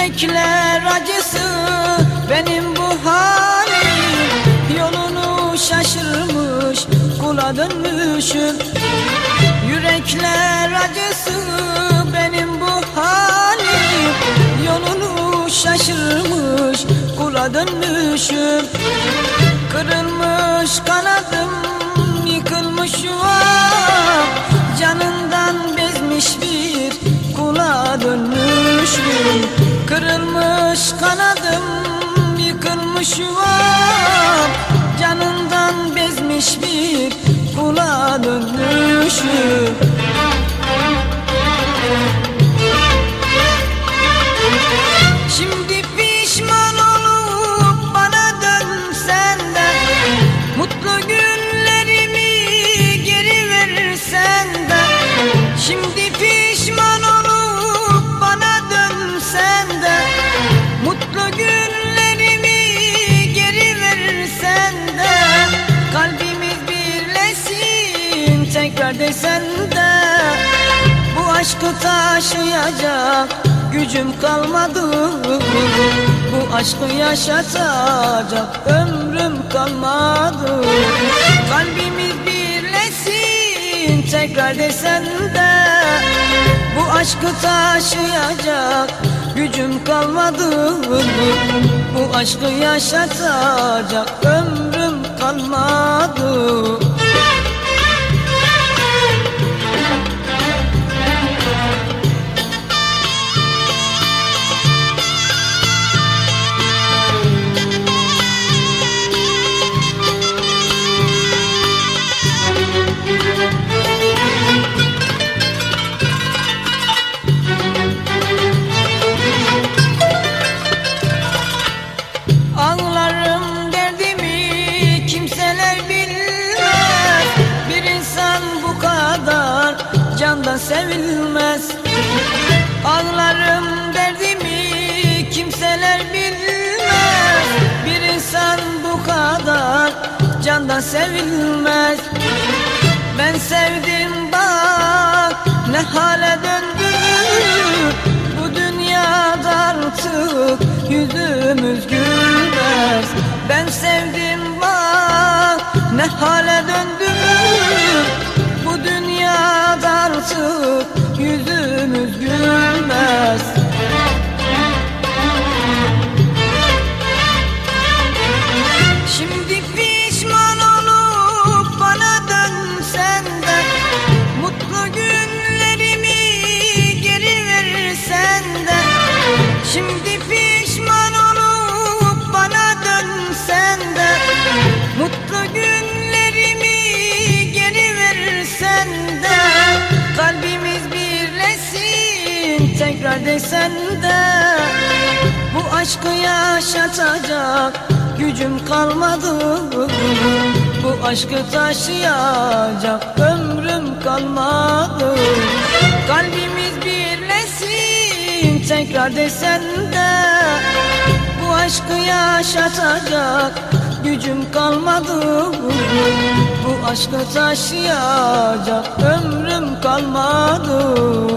Yürekler acısı benim bu halim. Yolunu şaşırmış kula dönmüşüm. Yürekler acısı benim bu halim. Yolunu şaşırmış kula dönmüşüm. Kırılmış kanadım yıkılmış yuvam Kırılmış kanadım yıkılmış yuvam tekrar desen de Bu aşkı taşıyacak gücüm kalmadı. Bu aşkı yaşatacak ömrüm kalmadı. Kalbimiz birleşsin tekrar desen de Bu aşkı taşıyacak gücüm kalmadı. Bu aşkı yaşatacak ömrüm kalmadı sevilmez. Ağlarım derdimi kimseler bilmez. Bir insan bu kadar candan sevilmez. Ben sevdim bak ne hale döndü Bu dünyada artık yüzümüz gülmez. Ben sevdim bak ne hale artık tekrar desen de Bu aşkı yaşatacak gücüm kalmadı. Bu aşkı taşıyacak ömrüm kalmadı. Kalbimiz birleşsin tekrar desen de Bu aşkı yaşatacak gücüm kalmadı. Bu aşkı taşıyacak ömrüm kalmadı